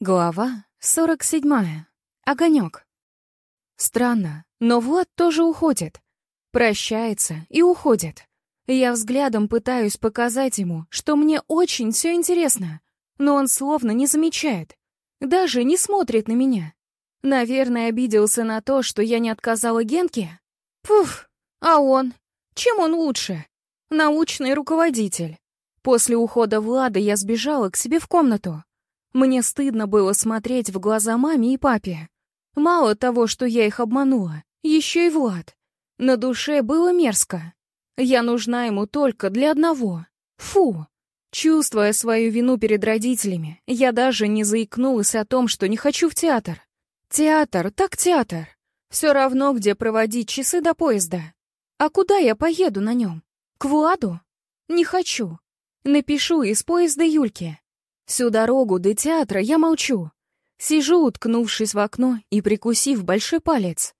Глава 47. Огонек. Странно, но Влад тоже уходит. Прощается и уходит. Я взглядом пытаюсь показать ему, что мне очень все интересно, но он словно не замечает. Даже не смотрит на меня. Наверное, обиделся на то, что я не отказала Генке. Пуф, а он? Чем он лучше? Научный руководитель. После ухода Влада я сбежала к себе в комнату. Мне стыдно было смотреть в глаза маме и папе. Мало того, что я их обманула, еще и Влад. На душе было мерзко. Я нужна ему только для одного. Фу! Чувствуя свою вину перед родителями, я даже не заикнулась о том, что не хочу в театр. Театр, так театр. Все равно, где проводить часы до поезда. А куда я поеду на нем? К Владу? Не хочу. Напишу из поезда Юльке. Всю дорогу до театра я молчу. Сижу, уткнувшись в окно и прикусив большой палец.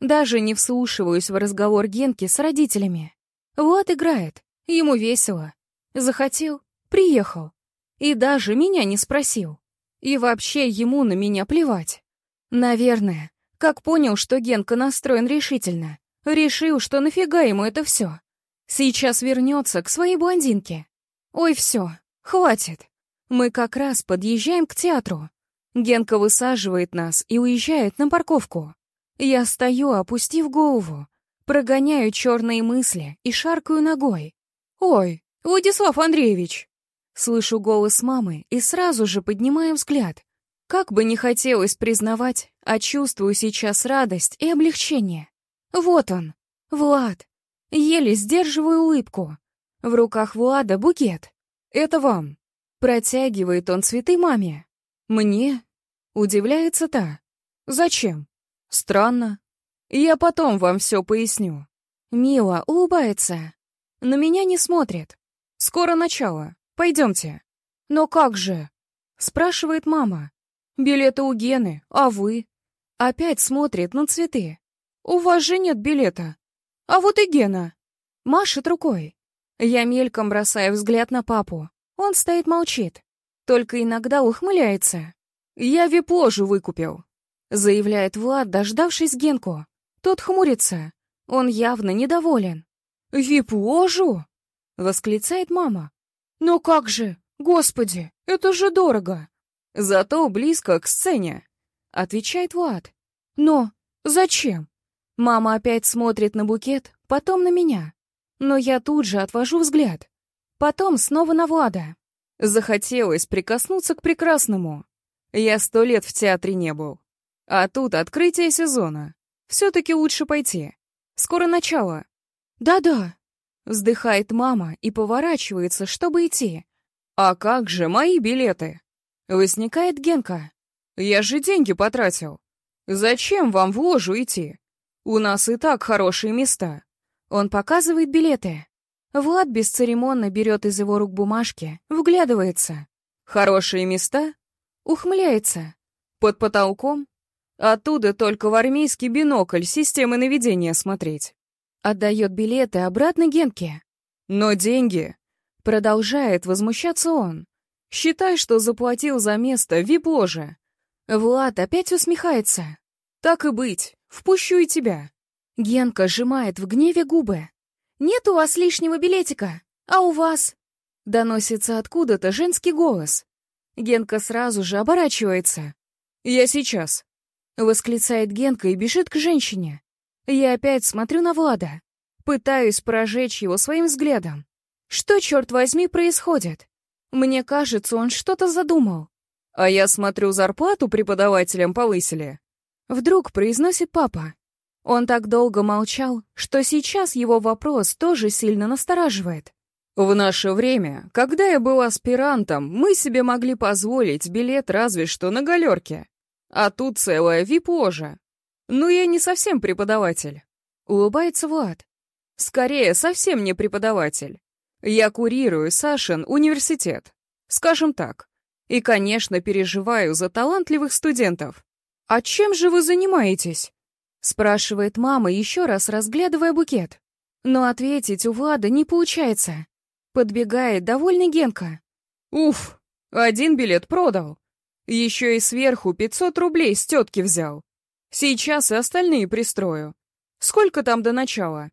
Даже не вслушиваюсь в разговор Генки с родителями. Вот играет, ему весело. Захотел, приехал. И даже меня не спросил. И вообще ему на меня плевать. Наверное, как понял, что Генка настроен решительно, решил, что нафига ему это все. Сейчас вернется к своей блондинке. Ой, все, хватит. Мы как раз подъезжаем к театру. Генка высаживает нас и уезжает на парковку. Я стою, опустив голову, прогоняю черные мысли и шаркаю ногой. «Ой, Владислав Андреевич!» Слышу голос мамы и сразу же поднимаю взгляд. Как бы не хотелось признавать, а чувствую сейчас радость и облегчение. Вот он, Влад. Еле сдерживаю улыбку. В руках Влада букет. «Это вам», Протягивает он цветы маме. Мне? Удивляется та. Зачем? Странно. Я потом вам все поясню. Мила улыбается. На меня не смотрит. Скоро начало. Пойдемте. Но как же? Спрашивает мама. Билеты у Гены, а вы? Опять смотрит на цветы. У вас же нет билета. А вот и Гена. Машет рукой. Я мельком бросаю взгляд на папу. Он стоит молчит, только иногда ухмыляется. «Я вип-ложу выкупил», — заявляет Влад, дождавшись Генку. Тот хмурится. Он явно недоволен. «Вип-ложу?» — восклицает мама. «Но как же? Господи, это же дорого!» «Зато близко к сцене», — отвечает Влад. «Но зачем?» Мама опять смотрит на букет, потом на меня. Но я тут же отвожу взгляд. Потом снова на Влада. Захотелось прикоснуться к прекрасному. Я сто лет в театре не был. А тут открытие сезона. Все-таки лучше пойти. Скоро начало. Да-да. Вздыхает мама и поворачивается, чтобы идти. А как же мои билеты? Возникает Генка. Я же деньги потратил. Зачем вам в ложу идти? У нас и так хорошие места. Он показывает билеты. Влад бесцеремонно берет из его рук бумажки, вглядывается. Хорошие места? Ухмыляется. Под потолком? Оттуда только в армейский бинокль системы наведения смотреть. Отдает билеты обратно Генке. Но деньги... Продолжает возмущаться он. Считай, что заплатил за место в вип-ложе. Влад опять усмехается. Так и быть, впущу и тебя. Генка сжимает в гневе губы. «Нет у вас лишнего билетика, а у вас?» Доносится откуда-то женский голос. Генка сразу же оборачивается. «Я сейчас», — восклицает Генка и бежит к женщине. Я опять смотрю на Влада. Пытаюсь прожечь его своим взглядом. Что, черт возьми, происходит? Мне кажется, он что-то задумал. А я смотрю, зарплату преподавателям повысили. Вдруг произносит папа. Он так долго молчал, что сейчас его вопрос тоже сильно настораживает. В наше время, когда я был аспирантом, мы себе могли позволить билет разве что на галерке. А тут целая вип-ложа. Ну, я не совсем преподаватель. Улыбается Влад. Скорее, совсем не преподаватель. Я курирую Сашин университет. Скажем так. И, конечно, переживаю за талантливых студентов. А чем же вы занимаетесь? Спрашивает мама, еще раз разглядывая букет. Но ответить у Влада не получается. Подбегает довольный Генка. Уф, один билет продал. Еще и сверху 500 рублей с тетки взял. Сейчас и остальные пристрою. Сколько там до начала?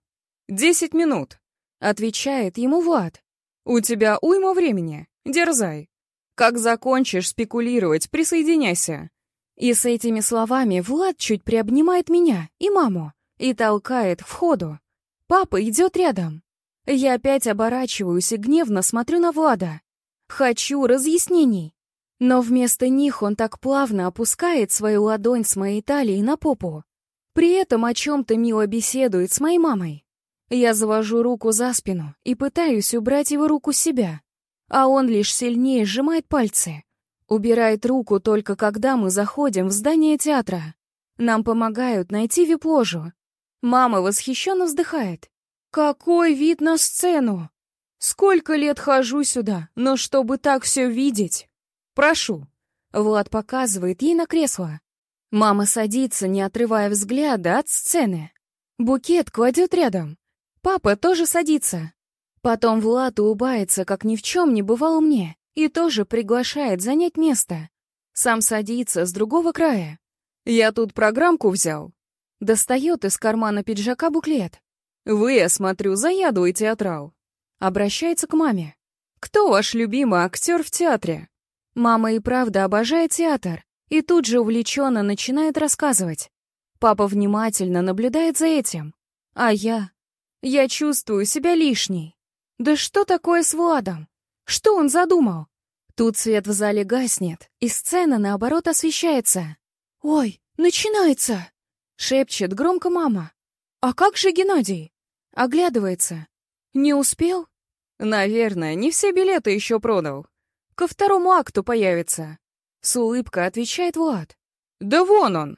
Десять минут. Отвечает ему Влад. У тебя уйма времени. Дерзай. Как закончишь спекулировать, присоединяйся. И с этими словами Влад чуть приобнимает меня и маму и толкает к входу. Папа идет рядом. Я опять оборачиваюсь и гневно смотрю на Влада. Хочу разъяснений. Но вместо них он так плавно опускает свою ладонь с моей талии на попу. При этом о чем-то мило беседует с моей мамой. Я завожу руку за спину и пытаюсь убрать его руку с себя. А он лишь сильнее сжимает пальцы. Убирает руку только когда мы заходим в здание театра. Нам помогают найти вип-ложу. Мама восхищенно вздыхает. Какой вид на сцену! Сколько лет хожу сюда, но чтобы так все видеть... Прошу. Влад показывает ей на кресло. Мама садится, не отрывая взгляда от сцены. Букет кладет рядом. Папа тоже садится. Потом Влад улыбается, как ни в чем не бывало мне, и тоже приглашает занять место. Сам садится с другого края. Я тут программку взял. Достает из кармана пиджака буклет. «Вы, я смотрю, заядлый театрал». Обращается к маме. «Кто ваш любимый актер в театре?» Мама и правда обожает театр и тут же увлеченно начинает рассказывать. Папа внимательно наблюдает за этим. А я... Я чувствую себя лишней. Да что такое с Владом? Что он задумал? Тут свет в зале гаснет, и сцена, наоборот, освещается. «Ой, начинается!» — шепчет громко мама. «А как же Геннадий?» Оглядывается. «Не успел?» «Наверное, не все билеты еще продал. Ко второму акту появится». С улыбкой отвечает Влад. «Да вон он!»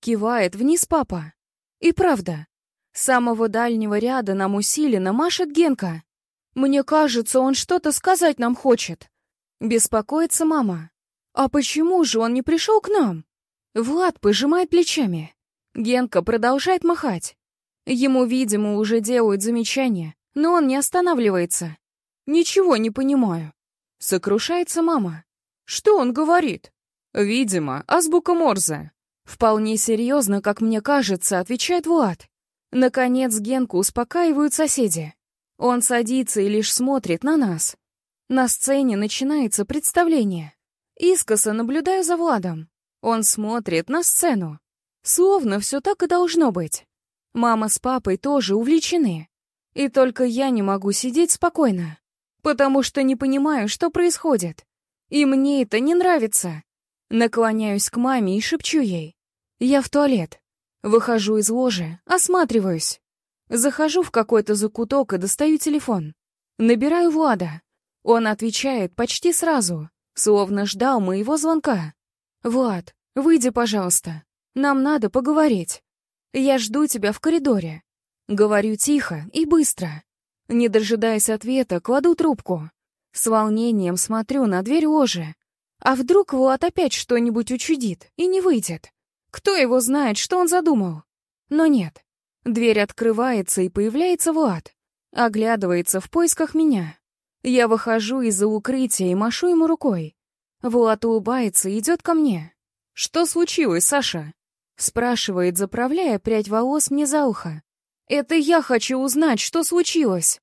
Кивает вниз папа. И правда, с самого дальнего ряда нам усиленно машет Генка. Мне кажется, он что-то сказать нам хочет. Беспокоится мама. А почему же он не пришел к нам? Влад пожимает плечами. Генка продолжает махать. Ему, видимо, уже делают замечания, но он не останавливается. Ничего не понимаю. Сокрушается мама. Что он говорит? Видимо, азбука Морзе. Вполне серьезно, как мне кажется, отвечает Влад. Наконец Генку успокаивают соседи. Он садится и лишь смотрит на нас. На сцене начинается представление. Искоса наблюдаю за Владом. Он смотрит на сцену. Словно все так и должно быть. Мама с папой тоже увлечены. И только я не могу сидеть спокойно, потому что не понимаю, что происходит. И мне это не нравится. Наклоняюсь к маме и шепчу ей. Я в туалет. Выхожу из ложи, осматриваюсь. Захожу в какой-то закуток и достаю телефон. Набираю Влада. Он отвечает почти сразу, словно ждал моего звонка. «Влад, выйди, пожалуйста. Нам надо поговорить». «Я жду тебя в коридоре». Говорю тихо и быстро. Не дожидаясь ответа, кладу трубку. С волнением смотрю на дверь ложи. А вдруг Влад опять что-нибудь учудит и не выйдет? Кто его знает, что он задумал? Но нет. Дверь открывается, и появляется Влад. Оглядывается в поисках меня. Я выхожу из-за укрытия и машу ему рукой. Влад улыбается и идет ко мне. «Что случилось, Саша?» Спрашивает, заправляя прядь волос мне за ухо. «Это я хочу узнать, что случилось!»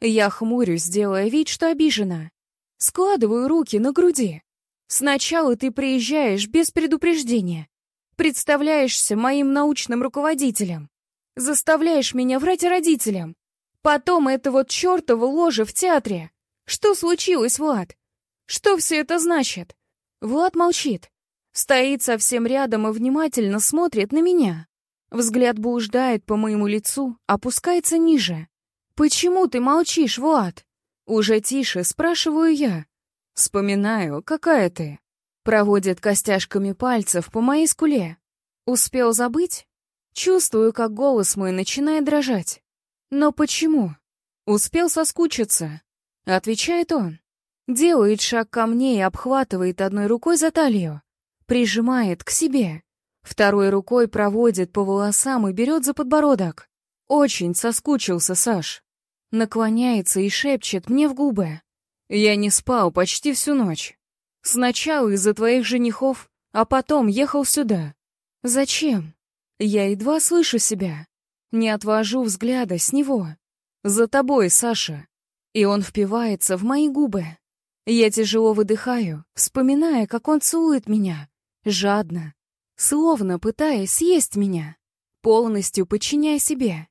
Я хмурюсь, делая вид, что обижена. Складываю руки на груди. Сначала ты приезжаешь без предупреждения. Представляешься моим научным руководителем. Заставляешь меня врать родителям. Потом это вот чертово ложе в театре. Что случилось, Влад? Что все это значит? Влад молчит. Стоит совсем рядом и внимательно смотрит на меня. Взгляд блуждает по моему лицу, опускается ниже. «Почему ты молчишь, Влад?» Уже тише спрашиваю я. Вспоминаю, какая ты. Проводит костяшками пальцев по моей скуле. Успел забыть? Чувствую, как голос мой начинает дрожать. Но почему? Успел соскучиться. Отвечает он. Делает шаг ко мне и обхватывает одной рукой за талию прижимает к себе. Второй рукой проводит по волосам и берет за подбородок. Очень соскучился Саш. Наклоняется и шепчет мне в губы. Я не спал почти всю ночь. Сначала из-за твоих женихов, а потом ехал сюда. Зачем? Я едва слышу себя. Не отвожу взгляда с него. За тобой, Саша. И он впивается в мои губы. Я тяжело выдыхаю, вспоминая, как он целует меня. Жадно. Словно пытаясь съесть меня. Полностью подчиняя себе.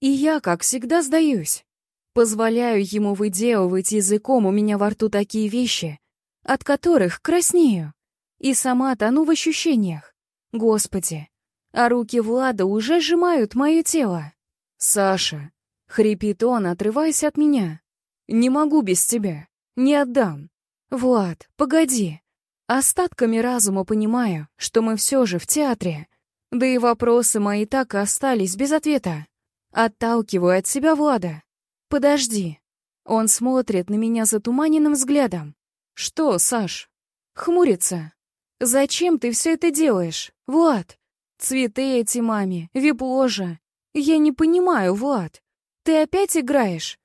И я, как всегда, сдаюсь. Позволяю ему выделывать языком у меня во рту такие вещи, от которых краснею. И сама тону в ощущениях. Господи, а руки Влада уже сжимают мое тело. «Саша!» — хрипит он, отрываясь от меня. «Не могу без тебя. Не отдам. Влад, погоди. Остатками разума понимаю, что мы все же в театре. Да и вопросы мои так и остались без ответа. Отталкиваю от себя Влада. «Подожди». Он смотрит на меня затуманенным взглядом. «Что, Саш?» Хмурится. «Зачем ты все это делаешь, Влад? Цветы эти маме, вип-ложа. Я не понимаю, Влад. Ты опять играешь?»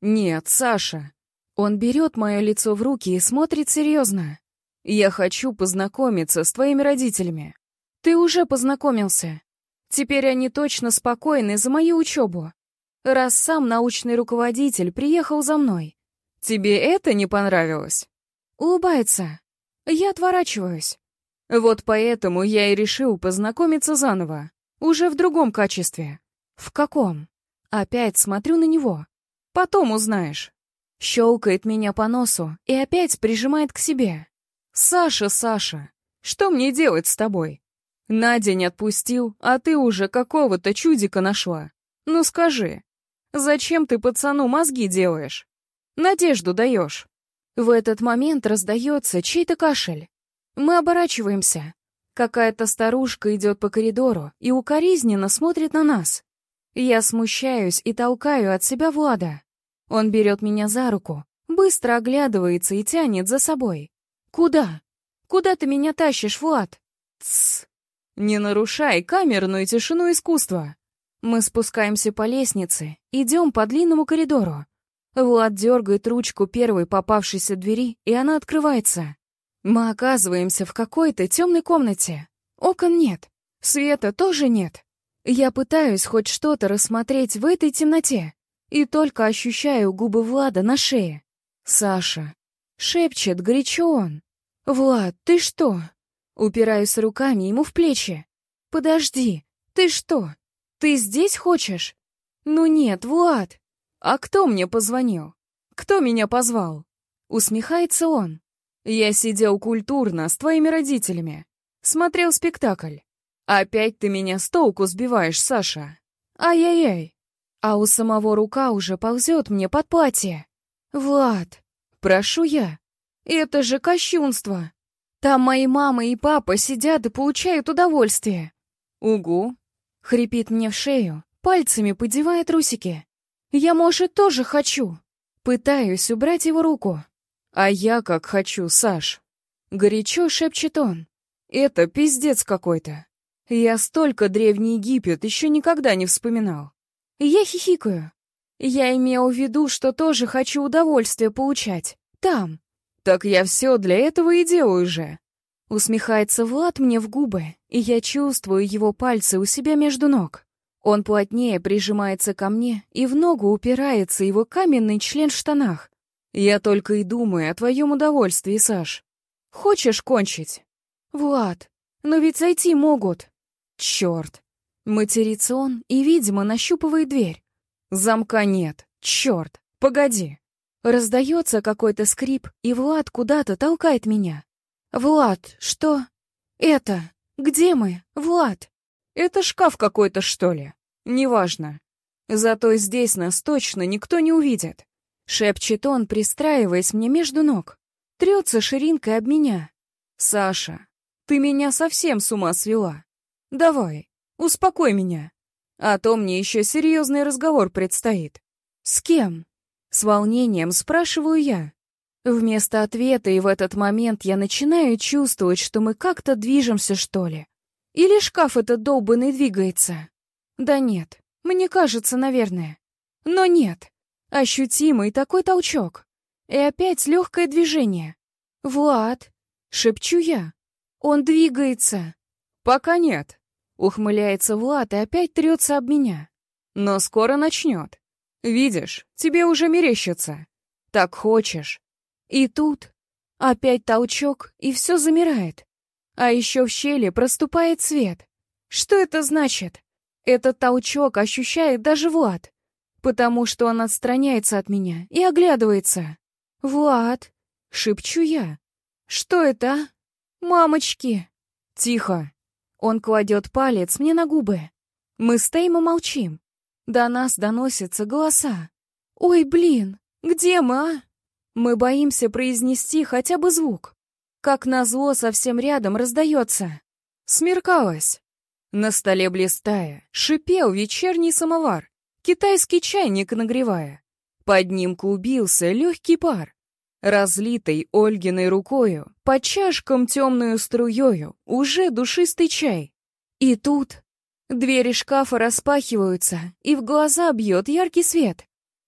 «Нет, Саша». Он берет мое лицо в руки и смотрит серьезно. «Я хочу познакомиться с твоими родителями». «Ты уже познакомился. Теперь они точно спокойны за мою учебу раз сам научный руководитель приехал за мной. Тебе это не понравилось? Улыбается. Я отворачиваюсь. Вот поэтому я и решил познакомиться заново, уже в другом качестве. В каком? Опять смотрю на него. Потом узнаешь. Щелкает меня по носу и опять прижимает к себе. «Саша, Саша, что мне делать с тобой? На день отпустил, а ты уже какого-то чудика нашла. Ну скажи, Зачем ты пацану мозги делаешь? Надежду даешь. В этот момент раздается чей-то кашель. Мы оборачиваемся. Какая-то старушка идет по коридору и укоризненно смотрит на нас. Я смущаюсь и толкаю от себя Влада. Он берет меня за руку, быстро оглядывается и тянет за собой. «Куда? Куда ты меня тащишь, Влад?» «Тссс! Не нарушай камерную тишину искусства!» Мы спускаемся по лестнице, идем по длинному коридору. Влад дергает ручку первой попавшейся двери, и она открывается. Мы оказываемся в какой-то темной комнате. Окон нет, света тоже нет. Я пытаюсь хоть что-то рассмотреть в этой темноте, и только ощущаю губы Влада на шее. «Саша!» — шепчет горячо он. «Влад, ты что?» Упираюсь руками ему в плечи. «Подожди, ты что?» Ты здесь хочешь? Ну нет, Влад. А кто мне позвонил? Кто меня позвал? Усмехается он. Я сидел культурно с твоими родителями. Смотрел спектакль. Опять ты меня с толку сбиваешь, Саша. Ай-яй-яй. А у самого рука уже ползет мне под платье. Влад, прошу я. Это же кощунство. Там мои мама и папа сидят и получают удовольствие. Угу, Хрипит мне в шею, пальцами подевая трусики. Я, может, тоже хочу. Пытаюсь убрать его руку. А я как хочу, Саш. Горячо шепчет он. Это пиздец какой-то. Я столько Древний Египет еще никогда не вспоминал. Я хихикаю. Я имел в виду, что тоже хочу удовольствие получать. Там. Так я все для этого и делаю же. Усмехается Влад мне в губы, и я чувствую его пальцы у себя между ног. Он плотнее прижимается ко мне, и в ногу упирается его каменный член в штанах. Я только и думаю о твоем удовольствии, Саш. Хочешь кончить? Влад, но ведь зайти могут. Черт. Матерится он и, видимо, нащупывает дверь. Замка нет. Черт. Погоди. Раздается какой-то скрип, и Влад куда-то толкает меня. «Влад, что? Это? Где мы? Влад?» «Это шкаф какой-то, что ли? Неважно. Зато здесь нас точно никто не увидит», — шепчет он, пристраиваясь мне между ног. Трется ширинкой об меня. «Саша, ты меня совсем с ума свела. Давай, успокой меня. А то мне еще серьезный разговор предстоит». «С кем?» С волнением спрашиваю я. Вместо ответа и в этот момент я начинаю чувствовать, что мы как-то движемся, что ли. Или шкаф этот долбанный двигается. Да нет, мне кажется, наверное. Но нет. Ощутимый такой толчок. И опять легкое движение. «Влад, Шепчу я. Он двигается. Пока нет. Ухмыляется Влад и опять трется об меня. Но скоро начнет. Видишь, тебе уже мерещится. Так хочешь. И тут опять толчок, и все замирает. А еще в щели проступает свет. Что это значит? Этот толчок ощущает даже Влад, потому что он отстраняется от меня и оглядывается. «Влад!» — шепчу я. «Что это? Мамочки!» «Тихо!» Он кладет палец мне на губы. Мы стоим и молчим. До нас доносятся голоса. «Ой, блин, где мы, а?» Мы боимся произнести хотя бы звук. Как назло совсем рядом раздается. Смеркалось. На столе блистая, шипел вечерний самовар, китайский чайник нагревая. Под ним клубился легкий пар, разлитый Ольгиной рукою, по чашкам темную струёю, уже душистый чай. И тут двери шкафа распахиваются, и в глаза бьет яркий свет.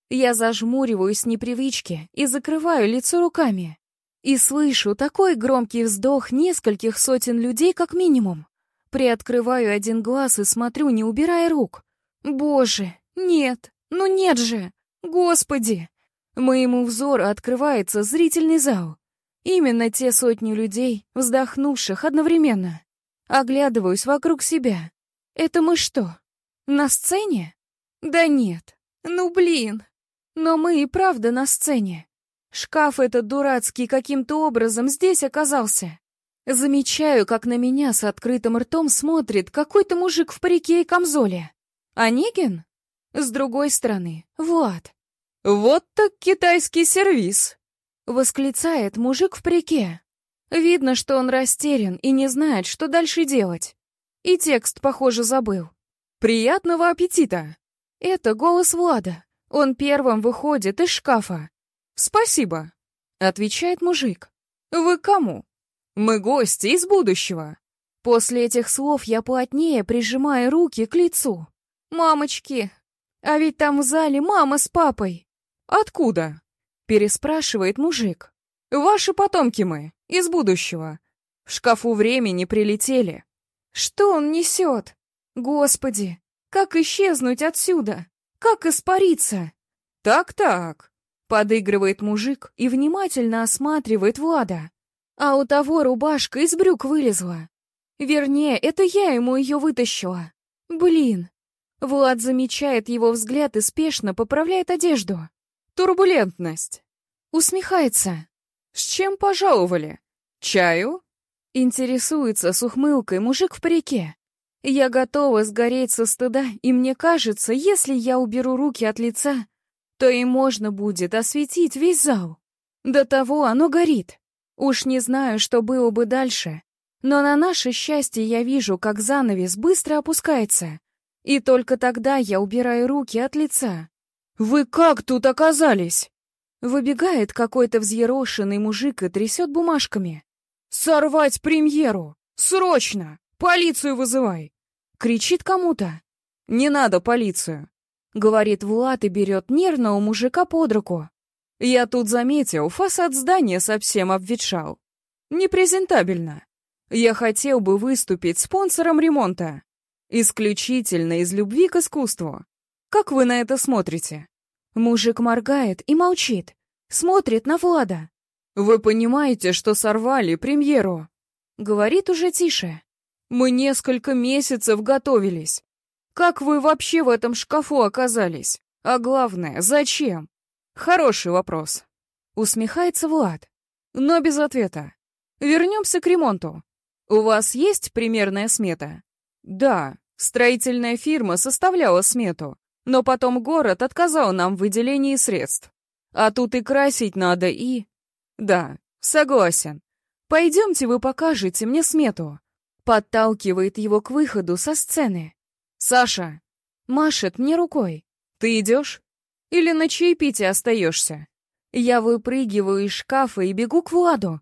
Я зажмуриваюсь с непривычки и закрываю лицо руками. И слышу такой громкий вздох нескольких сотен людей как минимум. Приоткрываю один глаз и смотрю, не убирая рук. Боже, нет, ну нет же! Господи! Моему взору открывается зрительный зал. Именно те сотни людей, вздохнувших одновременно. Оглядываюсь вокруг себя. Это мы что, на сцене? Да нет. Ну блин. Но мы и правда на сцене. Шкаф этот дурацкий каким-то образом здесь оказался. Замечаю, как на меня с открытым ртом смотрит какой-то мужик в парике и камзоле. Онегин? С другой стороны, Влад. «Вот так китайский сервис!» Восклицает мужик в парике. Видно, что он растерян и не знает, что дальше делать. И текст, похоже, забыл. «Приятного аппетита!» Это голос Влада. Он первым выходит из шкафа. «Спасибо», — отвечает мужик. «Вы кому?» Мы гости из будущего. После этих слов я плотнее прижимаю руки к лицу. Мамочки, а ведь там в зале мама с папой. Откуда? Переспрашивает мужик. Ваши потомки мы, из будущего. В шкафу времени прилетели. Что он несет? Господи, как исчезнуть отсюда? Как испариться? Так-так, подыгрывает мужик и внимательно осматривает Влада. А у того рубашка из брюк вылезла. Вернее, это я ему ее вытащила. Блин. Влад замечает его взгляд и спешно поправляет одежду. Турбулентность. Усмехается. С чем пожаловали? Чаю? Интересуется с ухмылкой мужик в парике. Я готова сгореть со стыда, и мне кажется, если я уберу руки от лица, то и можно будет осветить весь зал. До того оно горит. Уж не знаю, что было бы дальше, но на наше счастье я вижу, как занавес быстро опускается. И только тогда я убираю руки от лица. «Вы как тут оказались?» Выбегает какой-то взъерошенный мужик и трясет бумажками. «Сорвать премьеру! Срочно! Полицию вызывай!» Кричит кому-то. «Не надо полицию!» Говорит Влад и берет нервного мужика под руку. Я тут заметил, фасад здания совсем обветшал. Непрезентабельно. Я хотел бы выступить спонсором ремонта. Исключительно из любви к искусству. Как вы на это смотрите? Мужик моргает и молчит. Смотрит на Влада. Вы понимаете, что сорвали премьеру? Говорит уже тише. Мы несколько месяцев готовились. Как вы вообще в этом шкафу оказались? А главное, зачем? Хороший вопрос. Усмехается Влад. Но без ответа. Вернемся к ремонту. У вас есть примерная смета? Да, строительная фирма составляла смету, но потом город отказал нам в выделении средств. А тут и красить надо, и... Да, согласен. Пойдемте вы покажете мне смету. Подталкивает его к выходу со сцены. Саша, машет мне рукой. Ты идешь? Или на чаепитие остаешься? Я выпрыгиваю из шкафа и бегу к Владу.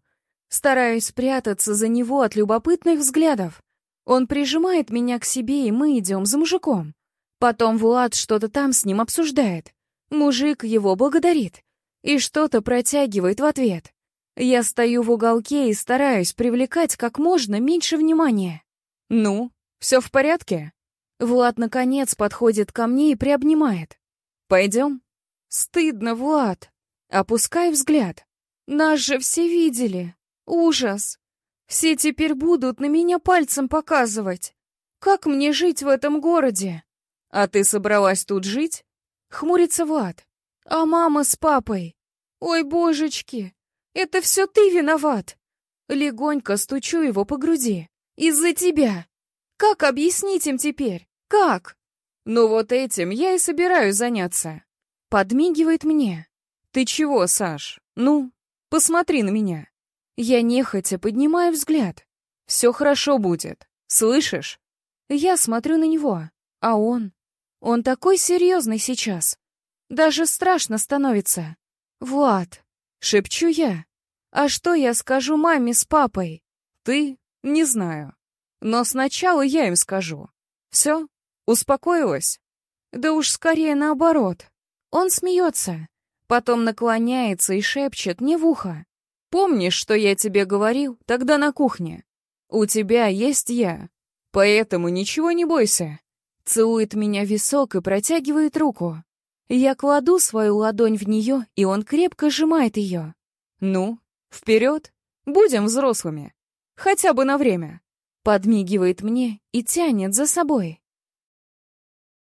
Стараюсь спрятаться за него от любопытных взглядов. Он прижимает меня к себе, и мы идем за мужиком. Потом Влад что-то там с ним обсуждает. Мужик его благодарит и что-то протягивает в ответ. Я стою в уголке и стараюсь привлекать как можно меньше внимания. «Ну, все в порядке?» Влад, наконец, подходит ко мне и приобнимает. «Пойдем?» «Стыдно, Влад!» Опускай взгляд. «Нас же все видели! Ужас! Все теперь будут на меня пальцем показывать! Как мне жить в этом городе?» «А ты собралась тут жить?» Хмурится Влад. «А мама с папой? Ой, божечки! Это все ты виноват!» Легонько стучу его по груди. «Из-за тебя! Как объяснить им теперь? Как?» «Ну вот этим я и собираюсь заняться». Подмигивает мне. «Ты чего, Саш? Ну, посмотри на меня». Я нехотя поднимаю взгляд. «Все хорошо будет. Слышишь?» Я смотрю на него, а он... Он такой серьезный сейчас. Даже страшно становится. «Влад», — шепчу я, — «а что я скажу маме с папой?» «Ты? Не знаю. Но сначала я им скажу. Все? Успокоилась?» «Да уж скорее наоборот». Он смеется, потом наклоняется и шепчет мне в ухо. «Помнишь, что я тебе говорил тогда на кухне? У тебя есть я, поэтому ничего не бойся». Целует меня в висок и протягивает руку. Я кладу свою ладонь в нее, и он крепко сжимает ее. «Ну, вперед! Будем взрослыми! Хотя бы на время!» Подмигивает мне и тянет за собой.